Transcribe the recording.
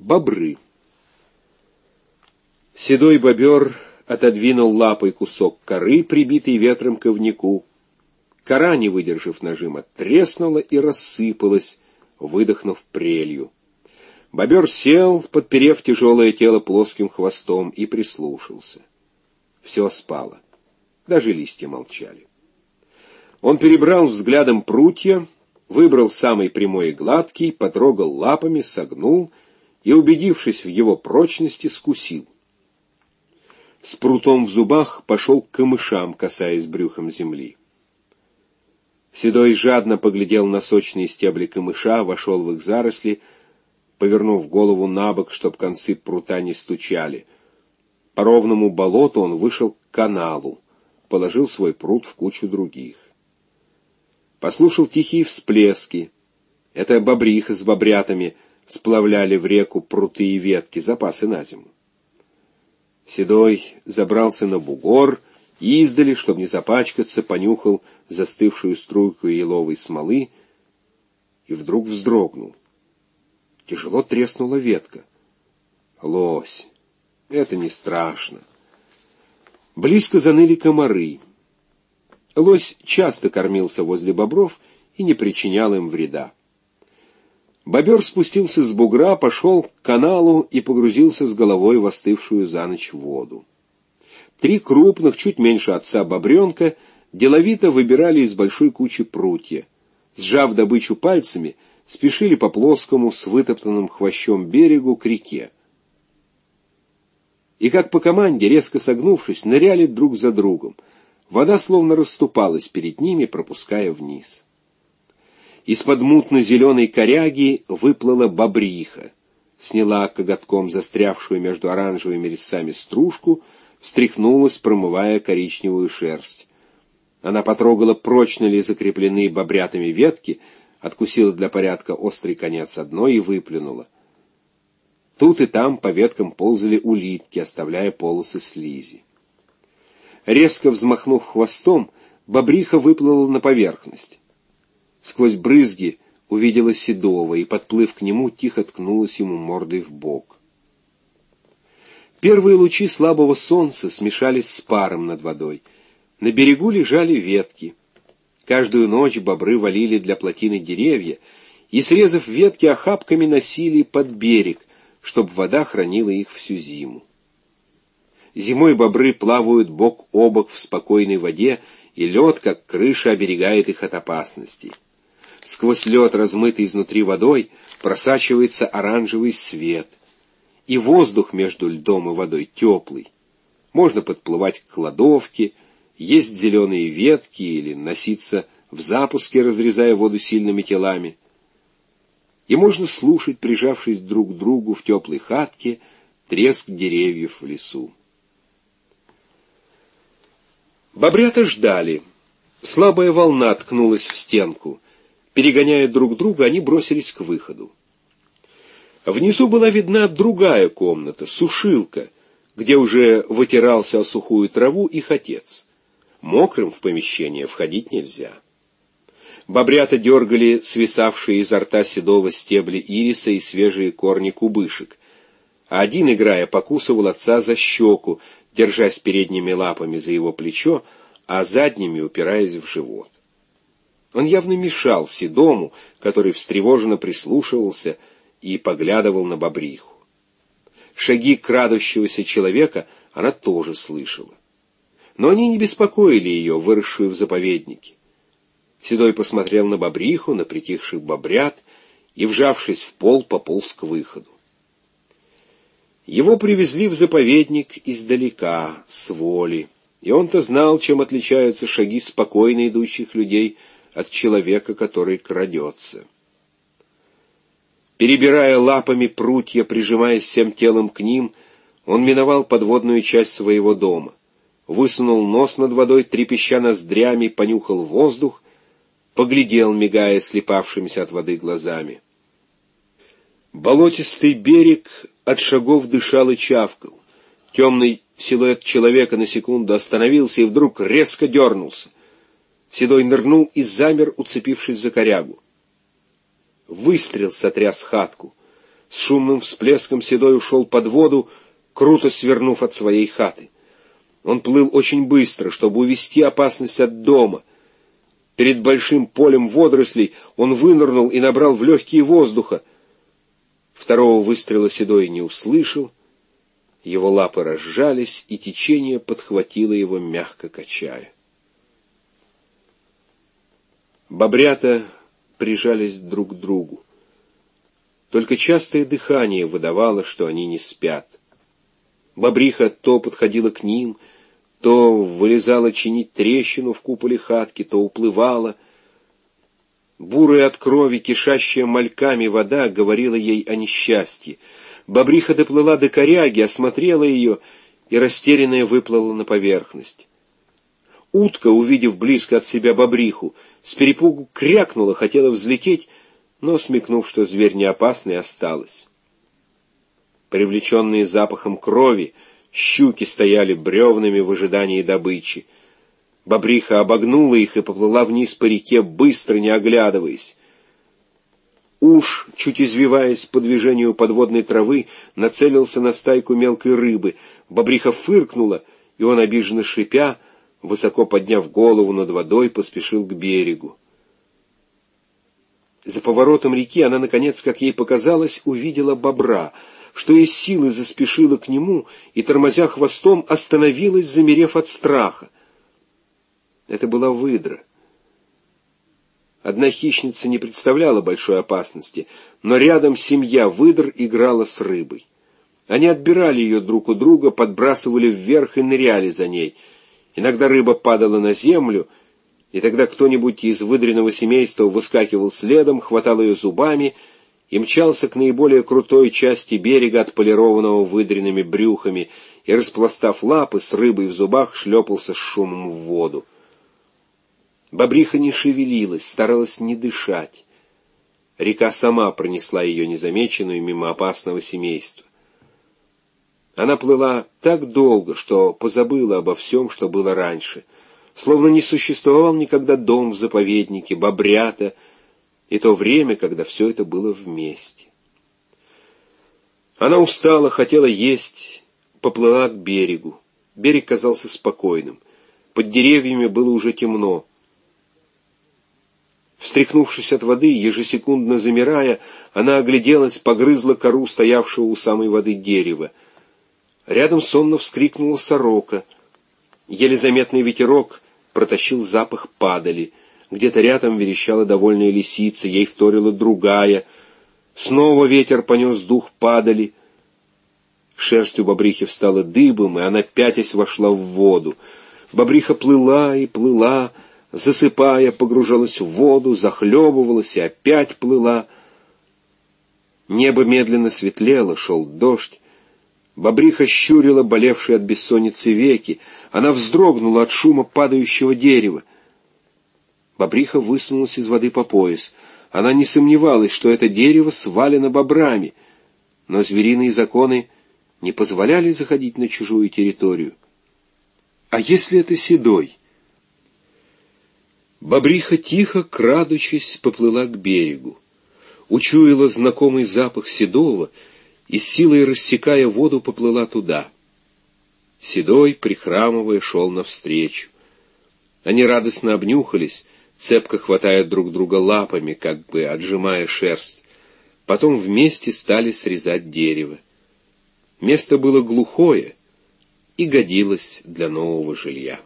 Бобры. Седой бобер отодвинул лапой кусок коры, прибитый ветром ковнику. Кора, не выдержав нажима, треснула и рассыпалась, выдохнув прелью. Бобер сел, подперев тяжелое тело плоским хвостом, и прислушался. Все спало. Даже листья молчали. Он перебрал взглядом прутья, выбрал самый прямой и гладкий, потрогал лапами, согнул — и, убедившись в его прочности, скусил. С прутом в зубах пошел к камышам, касаясь брюхом земли. Седой жадно поглядел на сочные стебли камыша, вошел в их заросли, повернув голову на бок, чтоб концы прута не стучали. По ровному болоту он вышел к каналу, положил свой прут в кучу других. Послушал тихие всплески. Это бобриха с бобрятами — сплавляли в реку пруты и ветки, запасы на зиму. Седой забрался на бугор и издали, чтобы не запачкаться, понюхал застывшую струйку еловой смолы и вдруг вздрогнул. Тяжело треснула ветка. Лось. Это не страшно. Близко заныли комары. Лось часто кормился возле бобров и не причинял им вреда. Бобер спустился с бугра, пошел к каналу и погрузился с головой в остывшую за ночь воду. Три крупных, чуть меньше отца бобренка, деловито выбирали из большой кучи прутья. Сжав добычу пальцами, спешили по плоскому с вытоптанным хвощом берегу к реке. И как по команде, резко согнувшись, ныряли друг за другом. Вода словно расступалась перед ними, пропуская вниз. Из-под мутно-зеленой коряги выплыла бобриха, сняла коготком застрявшую между оранжевыми резцами стружку, встряхнулась, промывая коричневую шерсть. Она потрогала, прочно ли закреплены бобрятами ветки, откусила для порядка острый конец одной и выплюнула. Тут и там по веткам ползали улитки, оставляя полосы слизи. Резко взмахнув хвостом, бобриха выплыла на поверхность. Сквозь брызги увидела Седова и, подплыв к нему, тихо ткнулась ему мордой в бок. Первые лучи слабого солнца смешались с паром над водой. На берегу лежали ветки. Каждую ночь бобры валили для плотины деревья и, срезав ветки, охапками носили под берег, чтобы вода хранила их всю зиму. Зимой бобры плавают бок о бок в спокойной воде, и лед, как крыша, оберегает их от опасностей. Сквозь лед, размытый изнутри водой, просачивается оранжевый свет. И воздух между льдом и водой теплый. Можно подплывать к кладовке, есть зеленые ветки или носиться в запуске, разрезая воду сильными телами. И можно слушать, прижавшись друг к другу в теплой хатке, треск деревьев в лесу. Бобрята ждали. Слабая волна ткнулась в стенку — Перегоняя друг друга, они бросились к выходу. Внизу была видна другая комната, сушилка, где уже вытирался о сухую траву их отец. Мокрым в помещение входить нельзя. Бобрята дергали свисавшие изо рта седого стебли ириса и свежие корни кубышек, а один, играя, покусывал отца за щеку, держась передними лапами за его плечо, а задними упираясь в живот. Он явно мешал Седому, который встревоженно прислушивался и поглядывал на бобриху. Шаги крадущегося человека она тоже слышала. Но они не беспокоили ее, выросшую в заповеднике. Седой посмотрел на бобриху, на притихших бобрят и, вжавшись в пол, пополз к выходу. Его привезли в заповедник издалека, с воли, и он-то знал, чем отличаются шаги спокойно идущих людей — от человека, который крадется. Перебирая лапами прутья, прижимаясь всем телом к ним, он миновал подводную часть своего дома, высунул нос над водой, трепеща ноздрями, понюхал воздух, поглядел, мигая слепавшимися от воды глазами. Болотистый берег от шагов дышал и чавкал. Темный силуэт человека на секунду остановился и вдруг резко дернулся. Седой нырнул и замер, уцепившись за корягу. Выстрел сотряс хатку. С шумным всплеском Седой ушел под воду, круто свернув от своей хаты. Он плыл очень быстро, чтобы увести опасность от дома. Перед большим полем водорослей он вынырнул и набрал в легкие воздуха. Второго выстрела Седой не услышал. Его лапы разжались, и течение подхватило его, мягко качая. Бобрята прижались друг к другу. Только частое дыхание выдавало, что они не спят. Бобриха то подходила к ним, то вылезала чинить трещину в куполе хатки, то уплывала. Бурая от крови, кишащая мальками вода, говорила ей о несчастье. Бобриха доплыла до коряги, осмотрела ее и растерянная выплыла на поверхность. Утка, увидев близко от себя бобриху, с перепугу крякнула, хотела взлететь, но, смекнув, что зверь не опасный, осталась. Привлеченные запахом крови, щуки стояли бревнами в ожидании добычи. Бобриха обогнула их и поплыла вниз по реке, быстро не оглядываясь. Уж, чуть извиваясь по движению подводной травы, нацелился на стайку мелкой рыбы. Бобриха фыркнула, и он, обиженно шипя, высоко подняв голову над водой, поспешил к берегу. За поворотом реки она, наконец, как ей показалось, увидела бобра, что из силы заспешила к нему и, тормозя хвостом, остановилась, замерев от страха. Это была выдра. Одна хищница не представляла большой опасности, но рядом семья выдр играла с рыбой. Они отбирали ее друг у друга, подбрасывали вверх и ныряли за ней. Иногда рыба падала на землю — и тогда кто-нибудь из выдренного семейства выскакивал следом, хватал ее зубами и мчался к наиболее крутой части берега, отполированного выдренными брюхами, и, распластав лапы, с рыбой в зубах шлепался с шумом в воду. Бобриха не шевелилась, старалась не дышать. Река сама пронесла ее незамеченную мимо опасного семейства. Она плыла так долго, что позабыла обо всем, что было раньше — словно не существовал никогда дом в заповеднике, бобрята, и то время, когда все это было вместе. Она устала, хотела есть, поплыла к берегу. Берег казался спокойным. Под деревьями было уже темно. Встряхнувшись от воды, ежесекундно замирая, она огляделась, погрызла кору стоявшего у самой воды дерева. Рядом сонно вскрикнула сорока. Еле заметный ветерок протащил запах падали. Где-то рядом верещала довольная лисица, ей вторила другая. Снова ветер понес дух падали. Шерсть у бобрихи встала дыбом, и она пятясь вошла в воду. Бобриха плыла и плыла, засыпая, погружалась в воду, захлебывалась и опять плыла. Небо медленно светлело, шел дождь. Бобриха щурила болевшие от бессонницы веки. Она вздрогнула от шума падающего дерева. Бобриха высунулась из воды по пояс. Она не сомневалась, что это дерево свалено бобрами, но звериные законы не позволяли заходить на чужую территорию. А если это седой? Бобриха тихо, крадучись, поплыла к берегу. Учуяла знакомый запах седого — и силой рассекая воду поплыла туда. Седой, прихрамывая, шел навстречу. Они радостно обнюхались, цепко хватая друг друга лапами, как бы отжимая шерсть. Потом вместе стали срезать дерево. Место было глухое и годилось для нового жилья.